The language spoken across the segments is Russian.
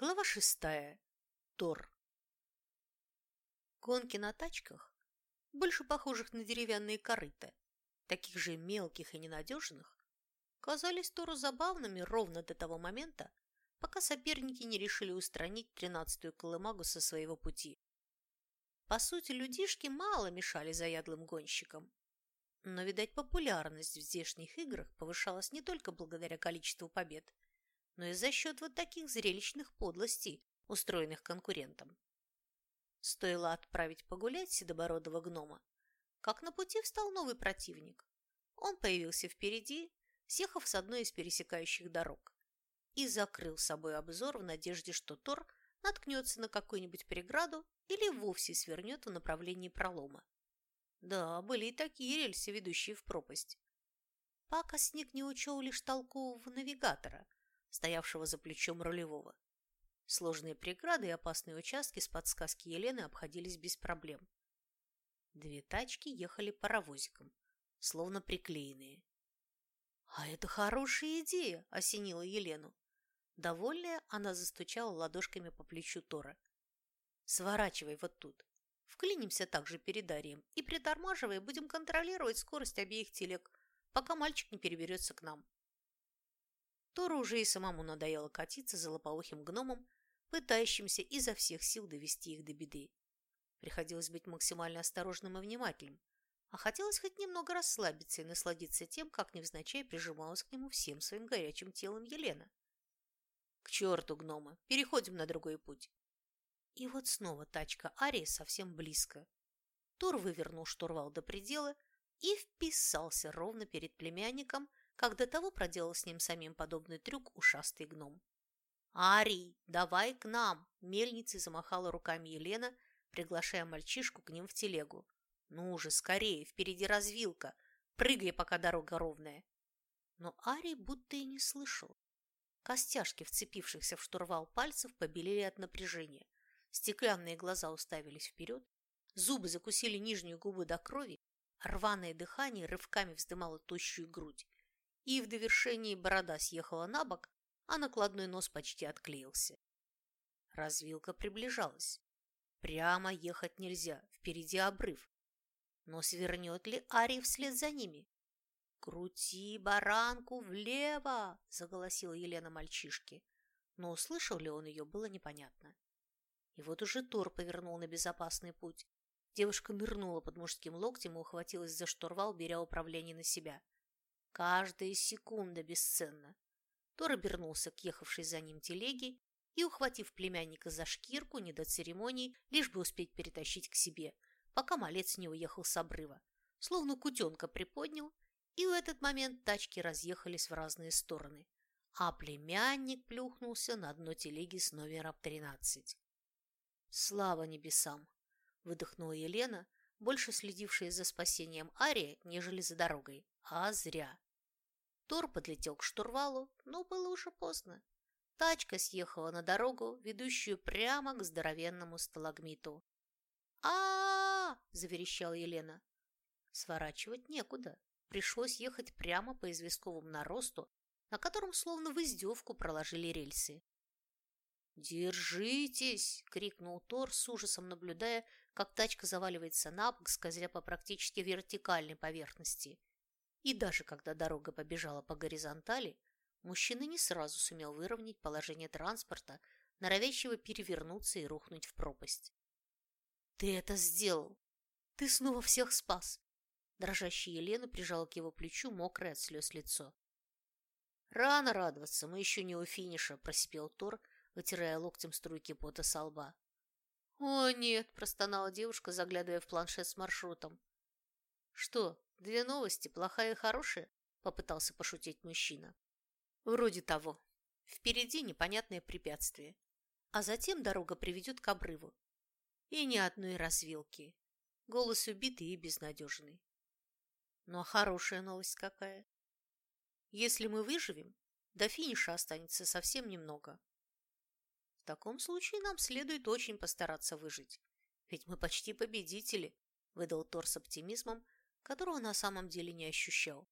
Глава шестая. Тор. Гонки на тачках, больше похожих на деревянные корыта, таких же мелких и ненадежных, казались Тору забавными ровно до того момента, пока соперники не решили устранить тринадцатую колымагу со своего пути. По сути, людишки мало мешали заядлым гонщикам. Но, видать, популярность в здешних играх повышалась не только благодаря количеству побед – но и за счет вот таких зрелищных подлостей, устроенных конкурентом. Стоило отправить погулять седобородого гнома, как на пути встал новый противник. Он появился впереди, съехав с одной из пересекающих дорог, и закрыл собой обзор в надежде, что Тор наткнется на какую-нибудь преграду или вовсе свернет в направлении пролома. Да, были и такие рельсы, ведущие в пропасть. Пакостник не учел лишь толкового навигатора – стоявшего за плечом рулевого. Сложные преграды и опасные участки с подсказки Елены обходились без проблем. Две тачки ехали паровозиком, словно приклеенные. «А это хорошая идея!» – осенила Елену. Довольная, она застучала ладошками по плечу Тора. «Сворачивай вот тут. Вклинимся также перед Дарием и, притормаживая, будем контролировать скорость обеих телег, пока мальчик не переберется к нам. Тору уже и самому надоело катиться за лопоухим гномом, пытающимся изо всех сил довести их до беды. Приходилось быть максимально осторожным и внимательным, а хотелось хоть немного расслабиться и насладиться тем, как невзначай прижималась к нему всем своим горячим телом Елена. К черту гнома, переходим на другой путь. И вот снова тачка Арии совсем близко. Тор вывернул штурвал до предела и вписался ровно перед племянником, как до того проделал с ним самим подобный трюк ушастый гном. «Арий, давай к нам!» – мельницей замахала руками Елена, приглашая мальчишку к ним в телегу. «Ну же, скорее, впереди развилка! Прыгай, пока дорога ровная!» Но Арий будто и не слышал. Костяшки, вцепившихся в штурвал пальцев, побелели от напряжения. Стеклянные глаза уставились вперед, зубы закусили нижнюю губу до крови, рваное дыхание рывками вздымало тощую грудь и в довершении борода съехала на бок, а накладной нос почти отклеился. Развилка приближалась. Прямо ехать нельзя, впереди обрыв. Но свернет ли Арий вслед за ними? «Крути баранку влево!» – заголосила Елена мальчишке. Но услышал ли он ее, было непонятно. И вот уже Тор повернул на безопасный путь. Девушка нырнула под мужским локтем и ухватилась за штурвал, беря управление на себя – Каждая секунда бесценна. Тор обернулся к ехавшей за ним телеге и, ухватив племянника за шкирку, не до церемоний, лишь бы успеть перетащить к себе, пока малец не уехал с обрыва. Словно кутенка приподнял, и в этот момент тачки разъехались в разные стороны, а племянник плюхнулся на дно телеги с номером 13. «Слава небесам!» – выдохнула Елена, больше следившая за спасением Арии, нежели за дорогой. А зря. Тор подлетел к штурвалу, но было уже поздно. Тачка съехала на дорогу, ведущую прямо к здоровенному сталагмиту. а, -а, -а заверещала Елена. Сворачивать некуда. Пришлось ехать прямо по известковому наросту, на котором словно в издевку проложили рельсы. «Держитесь!» — крикнул Тор, с ужасом наблюдая, как тачка заваливается на бок, скользя по практически вертикальной поверхности. И даже когда дорога побежала по горизонтали, мужчина не сразу сумел выровнять положение транспорта, норовящего перевернуться и рухнуть в пропасть. «Ты это сделал! Ты снова всех спас!» Дрожащая Елена прижала к его плечу мокрое от слез лицо. «Рано радоваться, мы еще не у финиша», – просипел Тор, вытирая локтем струйки пота со лба. «О, нет!» – простонала девушка, заглядывая в планшет с маршрутом. «Что, Две новости, плохая и хорошая, попытался пошутить мужчина. Вроде того. Впереди непонятное препятствие, а затем дорога приведет к обрыву. И ни одной развилки. Голос убитый и безнадежный. Ну а хорошая новость какая? Если мы выживем, до финиша останется совсем немного. В таком случае нам следует очень постараться выжить. Ведь мы почти победители, выдал Тор с оптимизмом, которого на самом деле не ощущал.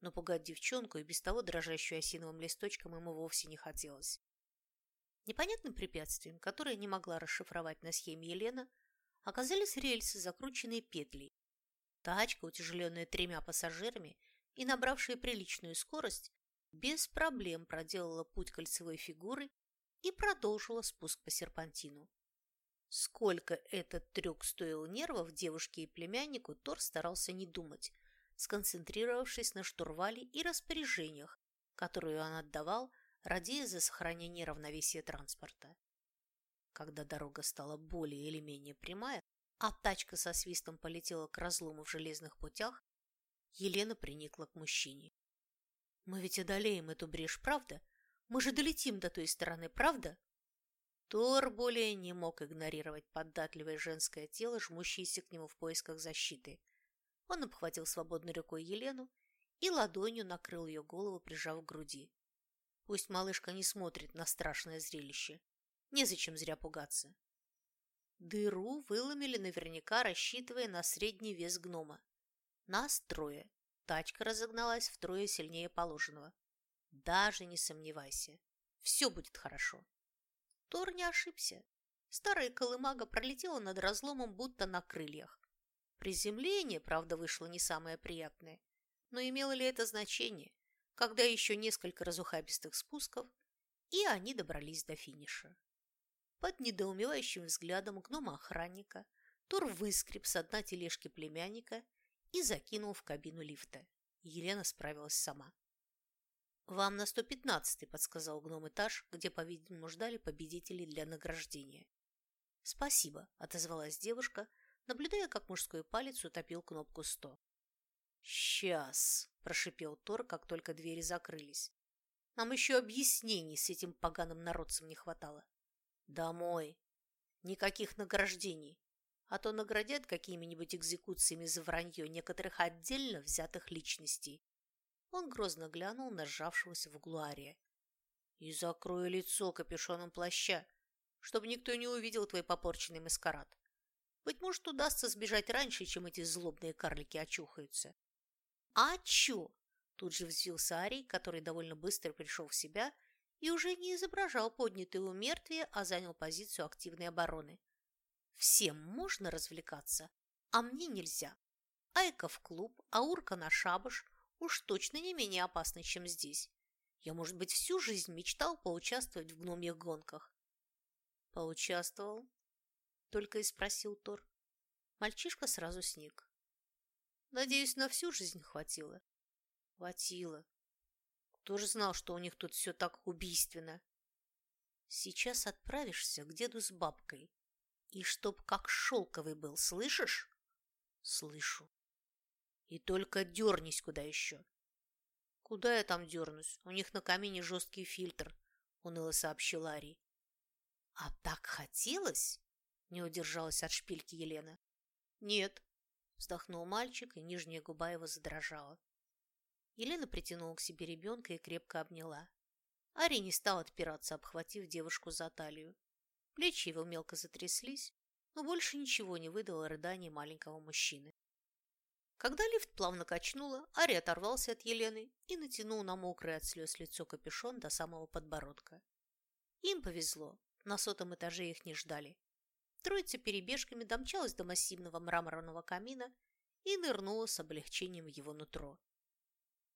Но пугать девчонку и без того дрожащую осиновым листочком ему вовсе не хотелось. Непонятным препятствием, которое не могла расшифровать на схеме Елена, оказались рельсы, закрученные петлей. Тачка, утяжеленная тремя пассажирами и набравшая приличную скорость, без проблем проделала путь кольцевой фигуры и продолжила спуск по серпантину. Сколько этот трюк стоил нервов девушке и племяннику, Тор старался не думать, сконцентрировавшись на штурвале и распоряжениях, которые он отдавал, радея за сохранение равновесия транспорта. Когда дорога стала более или менее прямая, а тачка со свистом полетела к разлому в железных путях, Елена приникла к мужчине. «Мы ведь одолеем эту брешь, правда? Мы же долетим до той стороны, правда?» Тор более не мог игнорировать податливое женское тело, жмущееся к нему в поисках защиты. Он обхватил свободной рукой Елену и ладонью накрыл ее голову, прижав к груди. Пусть малышка не смотрит на страшное зрелище. Незачем зря пугаться. Дыру выломили наверняка, рассчитывая на средний вес гнома. Нас трое. Тачка разогналась втрое сильнее положенного. Даже не сомневайся. Все будет хорошо. Тор не ошибся. Старая колымага пролетела над разломом, будто на крыльях. Приземление, правда, вышло не самое приятное. Но имело ли это значение, когда еще несколько разухабистых спусков, и они добрались до финиша? Под недоумевающим взглядом гнома-охранника Тор выскреб с дна тележки племянника и закинул в кабину лифта. Елена справилась сама. «Вам на 115-й», – подсказал гном-этаж, где, по-видимому, ждали победителей для награждения. «Спасибо», – отозвалась девушка, наблюдая, как мужской палец утопил кнопку 100. «Сейчас», – прошипел Тор, как только двери закрылись. «Нам еще объяснений с этим поганым народцем не хватало». Домой. Никаких награждений. А то наградят какими-нибудь экзекуциями за вранье некоторых отдельно взятых личностей. Он грозно глянул на сжавшегося в углу Ария. И закрой лицо капюшоном плаща, чтобы никто не увидел твой попорченный маскарад. Быть может, удастся сбежать раньше, чем эти злобные карлики очухаются. А чё? Тут же взвился Арий, который довольно быстро пришел в себя и уже не изображал поднятое умертвие, а занял позицию активной обороны. Всем можно развлекаться, а мне нельзя. Айка в клуб, а Урка на шабаш уж точно не менее опасны, чем здесь. Я, может быть, всю жизнь мечтал поучаствовать в гномьих гонках. Поучаствовал? Только и спросил Тор. Мальчишка сразу сник. Надеюсь, на всю жизнь хватило? Хватило. Кто же знал, что у них тут все так убийственно? Сейчас отправишься к деду с бабкой. И чтоб как шелковый был, слышишь? Слышу. И только дернись куда еще. Куда я там дернусь? У них на камине жесткий фильтр, уныло сообщил Ари. А так хотелось? Не удержалась от шпильки Елена. Нет, вздохнул мальчик, и нижняя губа его задрожала. Елена притянула к себе ребенка и крепко обняла. Ари не стал отпираться, обхватив девушку за талию. Плечи его мелко затряслись, но больше ничего не выдало рыданий маленького мужчины. Когда лифт плавно качнуло, Ари оторвался от Елены и натянул на мокрое от слез лицо капюшон до самого подбородка. Им повезло, на сотом этаже их не ждали. Троица перебежками домчалась до массивного мраморного камина и нырнула с облегчением в его нутро.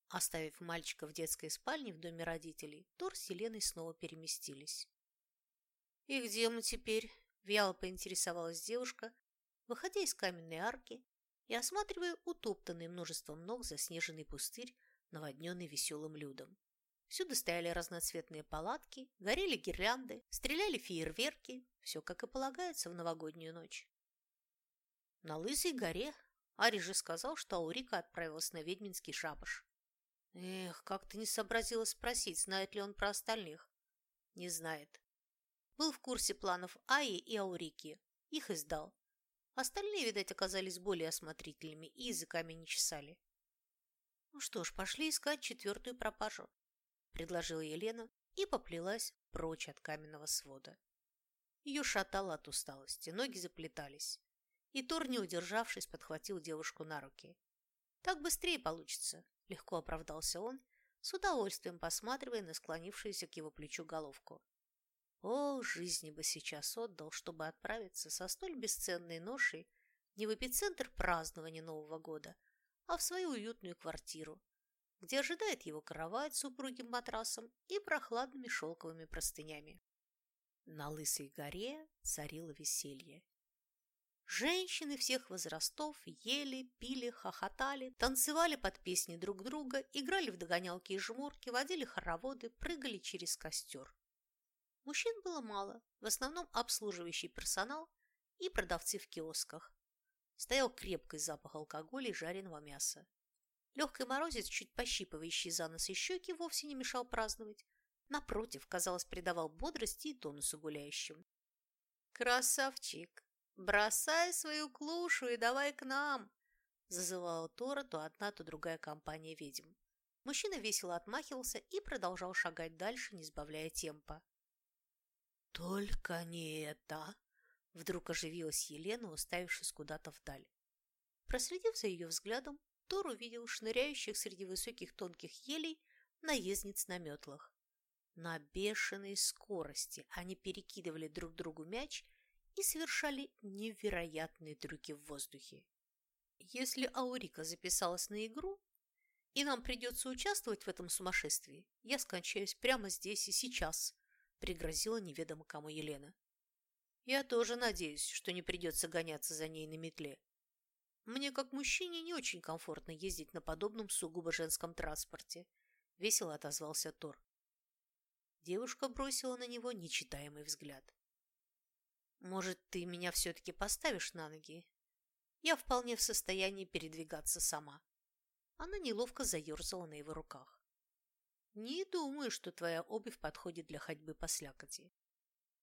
Оставив мальчика в детской спальне в доме родителей, Тор с Еленой снова переместились. «И где мы теперь?» – вяло поинтересовалась девушка, выходя из каменной арки и осматривая утоптанный множеством ног заснеженный пустырь, наводненный веселым людом. Всюду стояли разноцветные палатки, горели гирлянды, стреляли фейерверки, все как и полагается в новогоднюю ночь. На Лысой горе Ари же сказал, что Аурика отправилась на ведьминский шабаш. Эх, как ты не сообразила спросить, знает ли он про остальных. Не знает. Был в курсе планов Аи и Аурики. Их издал. Остальные, видать, оказались более осмотрительными и языками не чесали. Ну что ж, пошли искать четвертую пропажу, предложила Елена и поплелась прочь от каменного свода. Ее шатало от усталости, ноги заплетались. И Тор, не удержавшись, подхватил девушку на руки. Так быстрее получится, легко оправдался он, с удовольствием посматривая на склонившуюся к его плечу головку. О, жизни бы сейчас отдал, чтобы отправиться со столь бесценной ношей не в эпицентр празднования Нового года, а в свою уютную квартиру, где ожидает его кровать с упругим матрасом и прохладными шелковыми простынями. На Лысой горе царило веселье. Женщины всех возрастов ели, пили, хохотали, танцевали под песни друг друга, играли в догонялки и жмурки, водили хороводы, прыгали через костер. Мужчин было мало, в основном обслуживающий персонал и продавцы в киосках. Стоял крепкий запах алкоголя и жареного мяса. Легкий морозец, чуть пощипывающий за нос и щеки, вовсе не мешал праздновать. Напротив, казалось, придавал бодрости и тонусу гуляющим. «Красавчик! Бросай свою клушу и давай к нам!» Зазывала Тора то одна, то другая компания ведьм. Мужчина весело отмахивался и продолжал шагать дальше, не сбавляя темпа. «Только не это!» Вдруг оживилась Елена, уставившись куда-то вдаль. Проследив за ее взглядом, Тор увидел шныряющих среди высоких тонких елей наездниц на метлах. На бешеной скорости они перекидывали друг другу мяч и совершали невероятные трюки в воздухе. Если Аурика записалась на игру, и нам придется участвовать в этом сумасшествии, я скончаюсь прямо здесь и сейчас, пригрозила неведомо кому Елена. Я тоже надеюсь, что не придется гоняться за ней на метле. Мне, как мужчине, не очень комфортно ездить на подобном сугубо женском транспорте, весело отозвался Тор. Девушка бросила на него нечитаемый взгляд. «Может, ты меня все-таки поставишь на ноги? Я вполне в состоянии передвигаться сама». Она неловко заерзала на его руках. «Не думаю, что твоя обувь подходит для ходьбы по слякоти».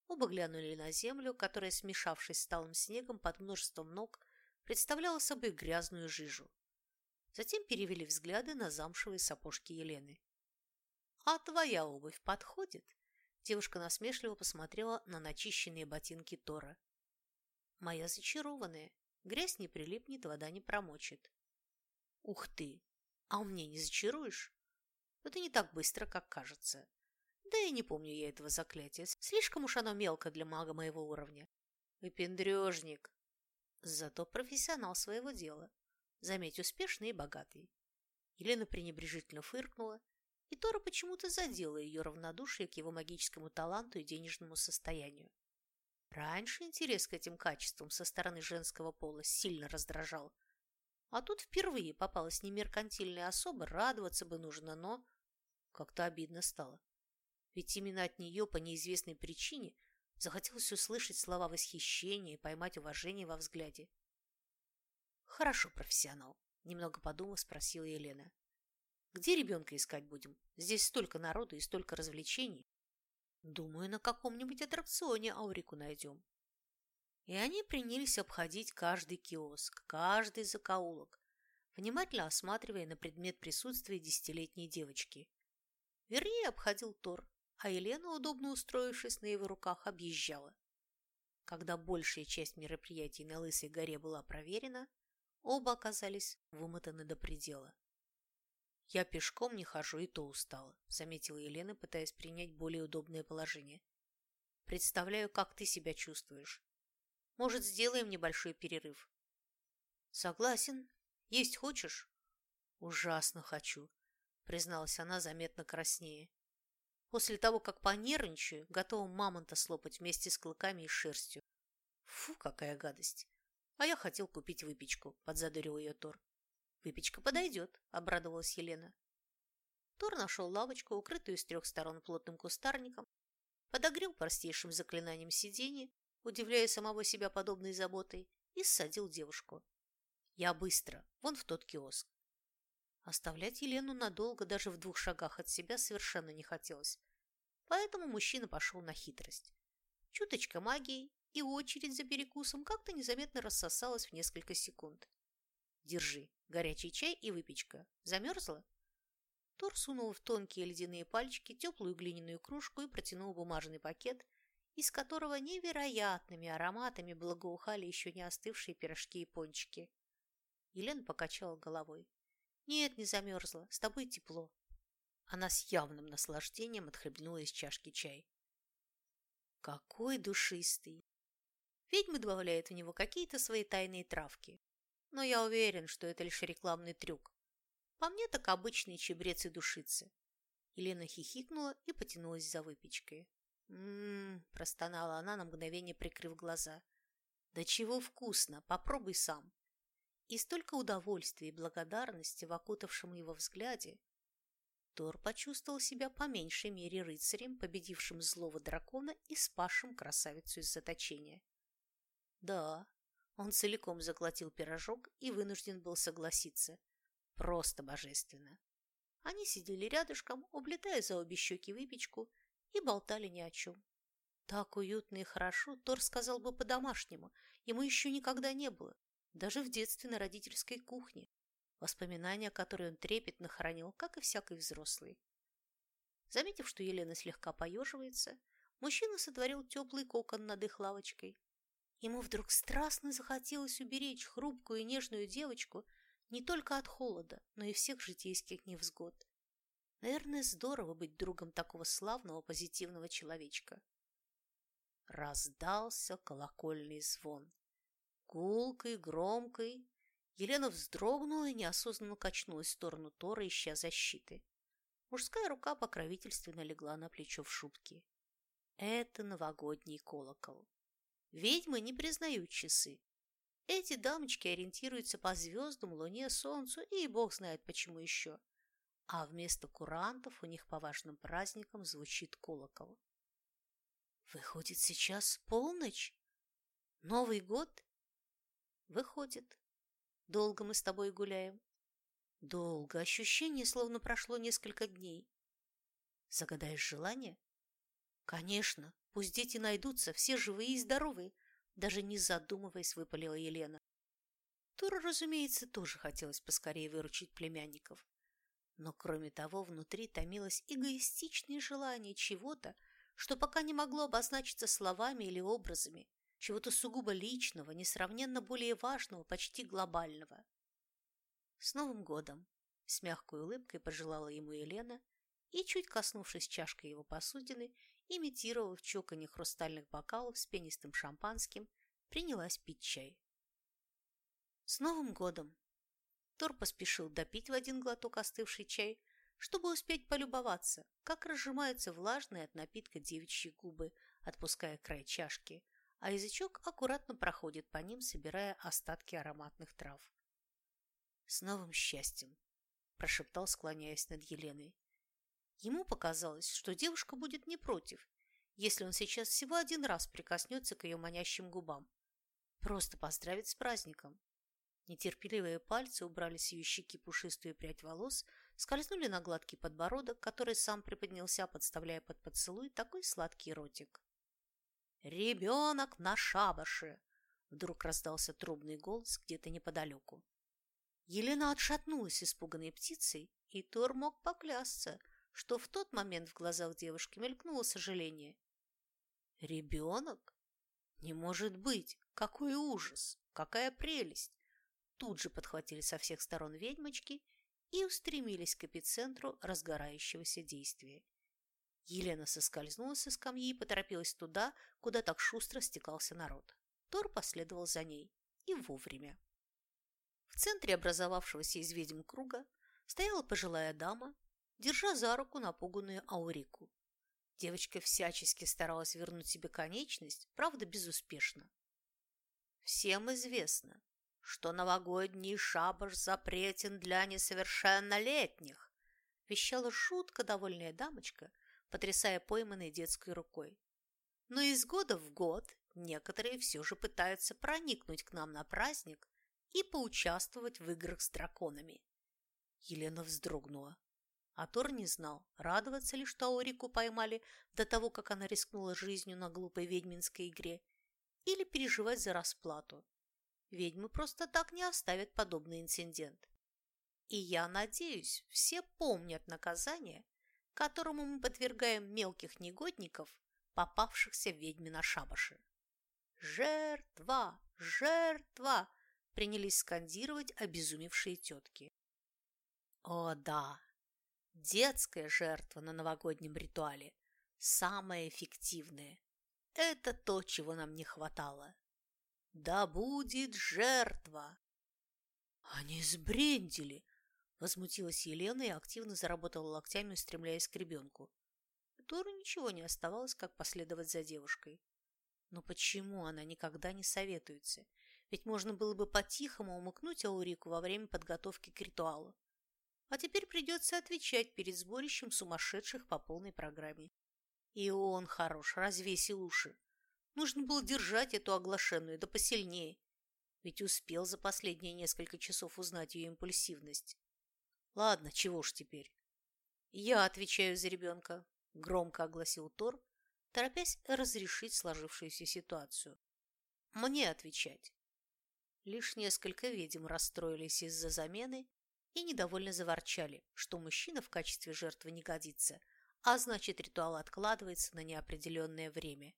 Оба глянули на землю, которая, смешавшись с талым снегом под множеством ног, представляла собой грязную жижу. Затем перевели взгляды на замшевые сапожки Елены. «А твоя обувь подходит?» Девушка насмешливо посмотрела на начищенные ботинки Тора. «Моя зачарованная. Грязь не прилипнет, вода не промочит». «Ух ты! А у меня не зачаруешь?» «Это не так быстро, как кажется. Да и не помню я этого заклятия. Слишком уж оно мелко для мага моего уровня». «Выпендрежник!» Зато профессионал своего дела. Заметь, успешный и богатый. Елена пренебрежительно фыркнула и Тора почему-то задела ее равнодушие к его магическому таланту и денежному состоянию. Раньше интерес к этим качествам со стороны женского пола сильно раздражал. А тут впервые попалась немеркантильная особа, радоваться бы нужно, но как-то обидно стало. Ведь именно от нее по неизвестной причине захотелось услышать слова восхищения и поймать уважение во взгляде. «Хорошо, профессионал», – немного подумав, спросила Елена. Где ребенка искать будем? Здесь столько народу и столько развлечений. Думаю, на каком-нибудь аттракционе Аурику найдем. И они принялись обходить каждый киоск, каждый закоулок, внимательно осматривая на предмет присутствия десятилетней девочки. Вернее, обходил Тор, а Елена, удобно устроившись на его руках, объезжала. Когда большая часть мероприятий на Лысой горе была проверена, оба оказались вымотаны до предела. «Я пешком не хожу и то устала», — заметила Елена, пытаясь принять более удобное положение. «Представляю, как ты себя чувствуешь. Может, сделаем небольшой перерыв?» «Согласен. Есть хочешь?» «Ужасно хочу», — призналась она заметно краснее. «После того, как понервничаю, готова мамонта слопать вместе с клыками и шерстью. Фу, какая гадость! А я хотел купить выпечку», — подзадорил ее Тор. «Выпечка подойдет», – обрадовалась Елена. Тор нашел лавочку, укрытую с трех сторон плотным кустарником, подогрел простейшим заклинанием сиденье, удивляя самого себя подобной заботой, и ссадил девушку. «Я быстро, вон в тот киоск». Оставлять Елену надолго даже в двух шагах от себя совершенно не хотелось, поэтому мужчина пошел на хитрость. Чуточка магии, и очередь за перекусом как-то незаметно рассосалась в несколько секунд. Держи, горячий чай и выпечка. Замерзла?» Тор сунул в тонкие ледяные пальчики теплую глиняную кружку и протянул бумажный пакет, из которого невероятными ароматами благоухали еще не остывшие пирожки и пончики. Елена покачала головой. «Нет, не замерзла. С тобой тепло». Она с явным наслаждением отхлебнула из чашки чай. Какой душистый! Ведьмы добавляют в него какие-то свои тайные травки. Но я уверен, что это лишь рекламный трюк. По мне так обычные чебрец и душицы. Елена хихикнула и потянулась за выпечкой. «М-м-м», простонала она на мгновение, прикрыв глаза. «Да чего вкусно! Попробуй сам!» И столько удовольствия и благодарности в окутавшем его взгляде. Тор почувствовал себя по меньшей мере рыцарем, победившим злого дракона и спасшим красавицу из заточения. Да, он целиком заглотил пирожок и вынужден был согласиться. Просто божественно. Они сидели рядышком, облетая за обе щеки выпечку, и болтали ни о чем. Так уютно и хорошо, Тор сказал бы по-домашнему, ему еще никогда не было, даже в детстве на родительской кухне, воспоминания, которые он трепетно хранил, как и всякий взрослый. Заметив, что Елена слегка поеживается, мужчина сотворил теплый кокон над их лавочкой. Ему вдруг страстно захотелось уберечь хрупкую и нежную девочку не только от холода, но и всех житейских невзгод. Наверное, здорово быть другом такого славного, позитивного человечка. Раздался колокольный звон. Гулкой, громкой. Елена вздрогнула и неосознанно качнулась в сторону Тора, ища защиты. Мужская рука покровительственно легла на плечо в шубке. Это новогодний колокол. Ведьмы не признают часы. Эти дамочки ориентируются по звездам, луне, солнцу и бог знает почему еще. А вместо курантов у них по важным праздникам звучит колокол. Выходит, сейчас полночь? Новый год? Выходит. Долго мы с тобой гуляем. Долго. Ощущение, словно прошло несколько дней. Загадаешь желание? Конечно. Пусть дети найдутся, все живые и здоровые. Даже не задумываясь, выпалила Елена. Туру, разумеется, тоже хотелось поскорее выручить племянников. Но, кроме того, внутри томилось эгоистичное желание чего-то, что пока не могло обозначиться словами или образами, чего-то сугубо личного, несравненно более важного, почти глобального. «С Новым годом!» – с мягкой улыбкой пожелала ему Елена и, чуть коснувшись чашкой его посудины, имитировав чоканье хрустальных бокалов с пенистым шампанским, принялась пить чай. «С Новым годом!» Тор поспешил допить в один глоток остывший чай, чтобы успеть полюбоваться, как разжимаются влажные от напитка девичьи губы, отпуская край чашки, а язычок аккуратно проходит по ним, собирая остатки ароматных трав. «С новым счастьем!» – прошептал, склоняясь над Еленой. Ему показалось, что девушка будет не против, если он сейчас всего один раз прикоснется к ее манящим губам. Просто поздравить с праздником. Нетерпеливые пальцы убрали с ее щеки пушистую прядь волос, скользнули на гладкий подбородок, который сам приподнялся, подставляя под поцелуй такой сладкий ротик. «Ребенок на шабаше!» Вдруг раздался трубный голос где-то неподалеку. Елена отшатнулась испуганной птицей, и Тор мог поклясться – что в тот момент в глазах девушки мелькнуло сожаление. «Ребенок? Не может быть! Какой ужас! Какая прелесть!» Тут же подхватили со всех сторон ведьмочки и устремились к эпицентру разгорающегося действия. Елена соскользнула со скамьи и поторопилась туда, куда так шустро стекался народ. Тор последовал за ней. И вовремя. В центре образовавшегося из ведьм круга стояла пожилая дама держа за руку напуганную Аурику. Девочка всячески старалась вернуть себе конечность, правда, безуспешно. Всем известно, что новогодний шабаш запретен для несовершеннолетних, вещала шутка довольная дамочка, потрясая пойманной детской рукой. Но из года в год некоторые все же пытаются проникнуть к нам на праздник и поучаствовать в играх с драконами. Елена вздрогнула. А Тор не знал, радоваться ли, что Аурику поймали до того, как она рискнула жизнью на глупой ведьминской игре, или переживать за расплату. Ведьмы просто так не оставят подобный инцидент. И я надеюсь, все помнят наказание, которому мы подвергаем мелких негодников, попавшихся ведьме на шабаше. «Жертва! Жертва!» принялись скандировать обезумевшие тетки. О, да, Детская жертва на новогоднем ритуале – самая эффективная. Это то, чего нам не хватало. Да будет жертва! Они сбрендили! Возмутилась Елена и активно заработала локтями, устремляясь к ребенку. Тору ничего не оставалось, как последовать за девушкой. Но почему она никогда не советуется? Ведь можно было бы по-тихому умыкнуть Аурику во время подготовки к ритуалу. А теперь придется отвечать перед сборищем сумасшедших по полной программе. И он хорош, развесил уши. Нужно было держать эту оглашенную, да посильнее. Ведь успел за последние несколько часов узнать ее импульсивность. Ладно, чего ж теперь? Я отвечаю за ребенка, громко огласил Тор, торопясь разрешить сложившуюся ситуацию. Мне отвечать. Лишь несколько ведьм расстроились из-за замены и недовольно заворчали, что мужчина в качестве жертвы не годится, а значит, ритуал откладывается на неопределенное время.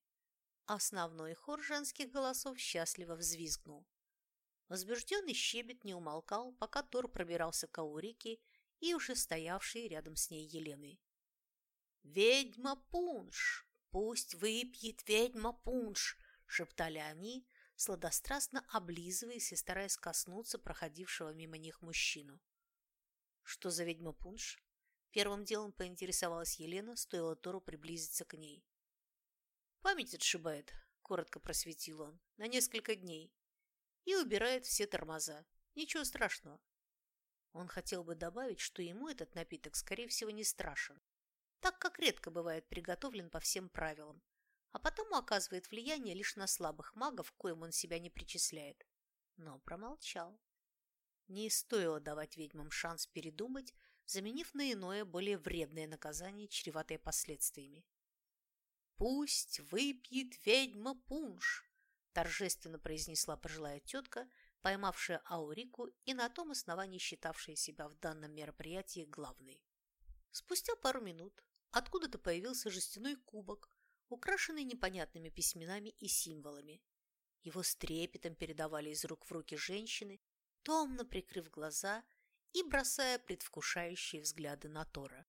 Основной хор женских голосов счастливо взвизгнул. Возбужденный щебет не умолкал, пока Тор пробирался к Аурике и уже стоявшей рядом с ней Еленой. «Ведьма пунш! Пусть выпьет ведьма пунш!» – шептали они, сладострастно облизываясь и стараясь коснуться проходившего мимо них мужчину. «Что за ведьма пунш?» Первым делом поинтересовалась Елена, стоило Тору приблизиться к ней. «Память отшибает», – коротко просветил он, – «на несколько дней. И убирает все тормоза. Ничего страшного. Он хотел бы добавить, что ему этот напиток, скорее всего, не страшен, так как редко бывает приготовлен по всем правилам, а потому оказывает влияние лишь на слабых магов, коим он себя не причисляет. Но промолчал. Не стоило давать ведьмам шанс передумать, заменив на иное, более вредное наказание, чреватое последствиями. «Пусть выпьет ведьма пунш!» Торжественно произнесла пожилая тетка, поймавшая Аурику и на том основании считавшая себя в данном мероприятии главной. Спустя пару минут откуда-то появился жестяной кубок, украшенный непонятными письменами и символами. Его с трепетом передавали из рук в руки женщины, томно прикрыв глаза и бросая предвкушающие взгляды на Тора.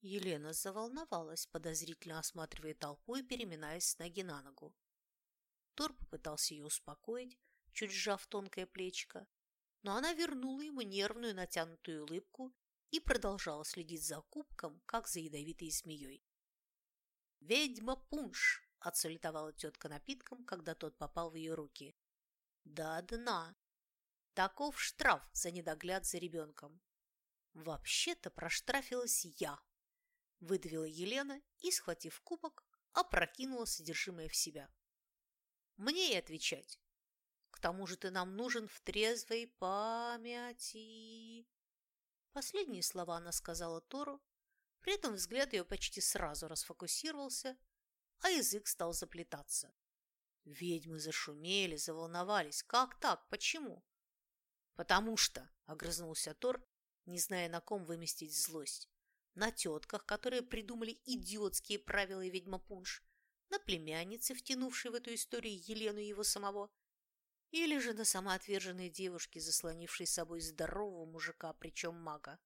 Елена заволновалась, подозрительно осматривая толпу и переминаясь с ноги на ногу. Тор попытался ее успокоить, чуть сжав тонкое плечико, но она вернула ему нервную натянутую улыбку и продолжала следить за кубком, как за ядовитой змеей. «Ведьма пунш!» – отсалютовала тетка напитком, когда тот попал в ее руки. «До дна! Таков штраф за недогляд за ребенком!» «Вообще-то проштрафилась я!» – выдавила Елена и, схватив кубок, опрокинула содержимое в себя. «Мне и отвечать!» К тому же ты нам нужен в трезвой памяти. Последние слова она сказала Тору, при этом взгляд ее почти сразу расфокусировался, а язык стал заплетаться. Ведьмы зашумели, заволновались. Как так? Почему? Потому что, — огрызнулся Тор, не зная, на ком выместить злость. На тетках, которые придумали идиотские правила ведьма-пунш, на племяннице, втянувшей в эту историю Елену его самого, или же на самоотверженной девушке, заслонившей собой здорового мужика, причем мага.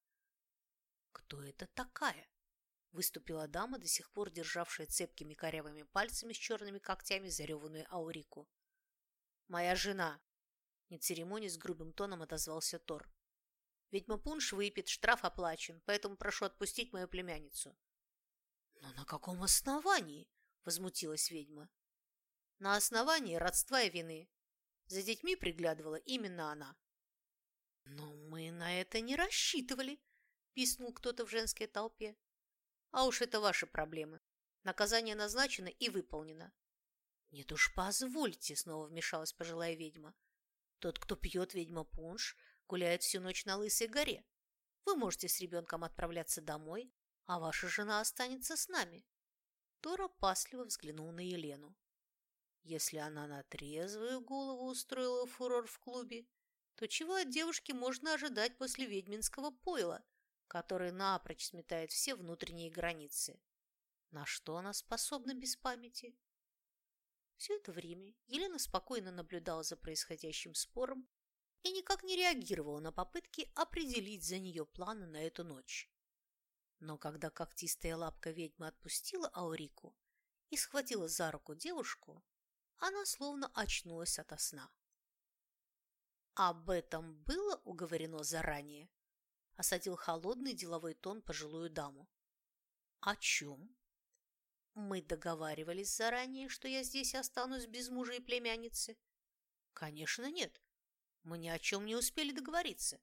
«Кто это такая?» – выступила дама, до сих пор державшая цепкими корявыми пальцами с черными когтями зареванную Аурику. «Моя жена!» – не церемонясь с грубым тоном отозвался Тор. «Ведьма Пунш выпит, штраф оплачен, поэтому прошу отпустить мою племянницу». «Но на каком основании?» – возмутилась ведьма. «На основании родства и вины», за детьми приглядывала именно она. «Но мы на это не рассчитывали», – писнул кто-то в женской толпе. «А уж это ваши проблемы. Наказание назначено и выполнено». «Нет уж, позвольте», – снова вмешалась пожилая ведьма. «Тот, кто пьет ведьма пунш, гуляет всю ночь на Лысой горе. Вы можете с ребенком отправляться домой, а ваша жена останется с нами». Тора пасливо взглянул на Елену. Если она на трезвую голову устроила фурор в клубе, то чего от девушки можно ожидать после ведьминского пойла, который напрочь сметает все внутренние границы? На что она способна без памяти? Все это время Елена спокойно наблюдала за происходящим спором и никак не реагировала на попытки определить за нее планы на эту ночь. Но когда когтистая лапка ведьмы отпустила Аурику, и схватила за руку девушку, она словно очнулась ото сна. «Об этом было уговорено заранее?» – осадил холодный деловой тон пожилую даму. «О чем?» «Мы договаривались заранее, что я здесь останусь без мужа и племянницы?» «Конечно, нет. Мы ни о чем не успели договориться.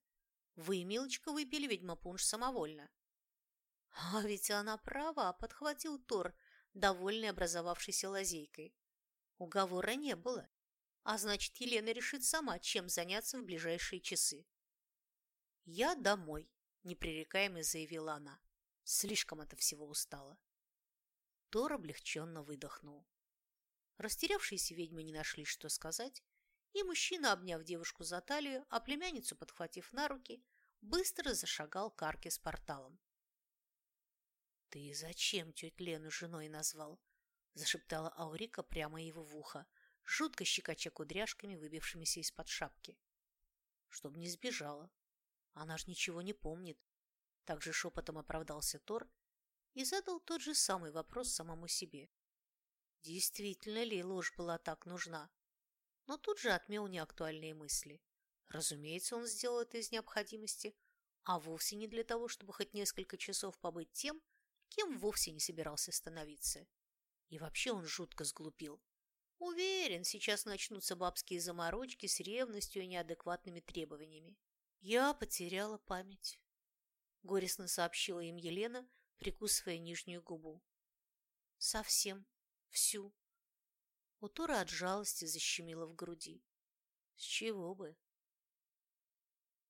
Вы, милочка, выпили ведьмопунш самовольно». «А ведь она права», – подхватил Тор, довольный образовавшейся лазейкой. Уговора не было, а значит, Елена решит сама, чем заняться в ближайшие часы. «Я домой», – непререкаемо заявила она. Слишком это всего устала. Тор облегченно выдохнул. Растерявшиеся ведьмы не нашли, что сказать, и мужчина, обняв девушку за талию, а племянницу подхватив на руки, быстро зашагал к арке с порталом. «Ты зачем тетю Лену женой назвал?» – зашептала Аурика прямо его в ухо, жутко щекоча кудряшками, выбившимися из-под шапки. «Чтоб не сбежала. Она ж ничего не помнит». Также шепотом оправдался Тор и задал тот же самый вопрос самому себе. Действительно ли ложь была так нужна? Но тут же отмел неактуальные мысли. Разумеется, он сделал это из необходимости, а вовсе не для того, чтобы хоть несколько часов побыть тем, кем вовсе не собирался становиться. И вообще он жутко сглупил. Уверен, сейчас начнутся бабские заморочки с ревностью и неадекватными требованиями. Я потеряла память. Горестно сообщила им Елена, прикусывая нижнюю губу. Совсем. Всю. У Тора от жалости защемило в груди. С чего бы?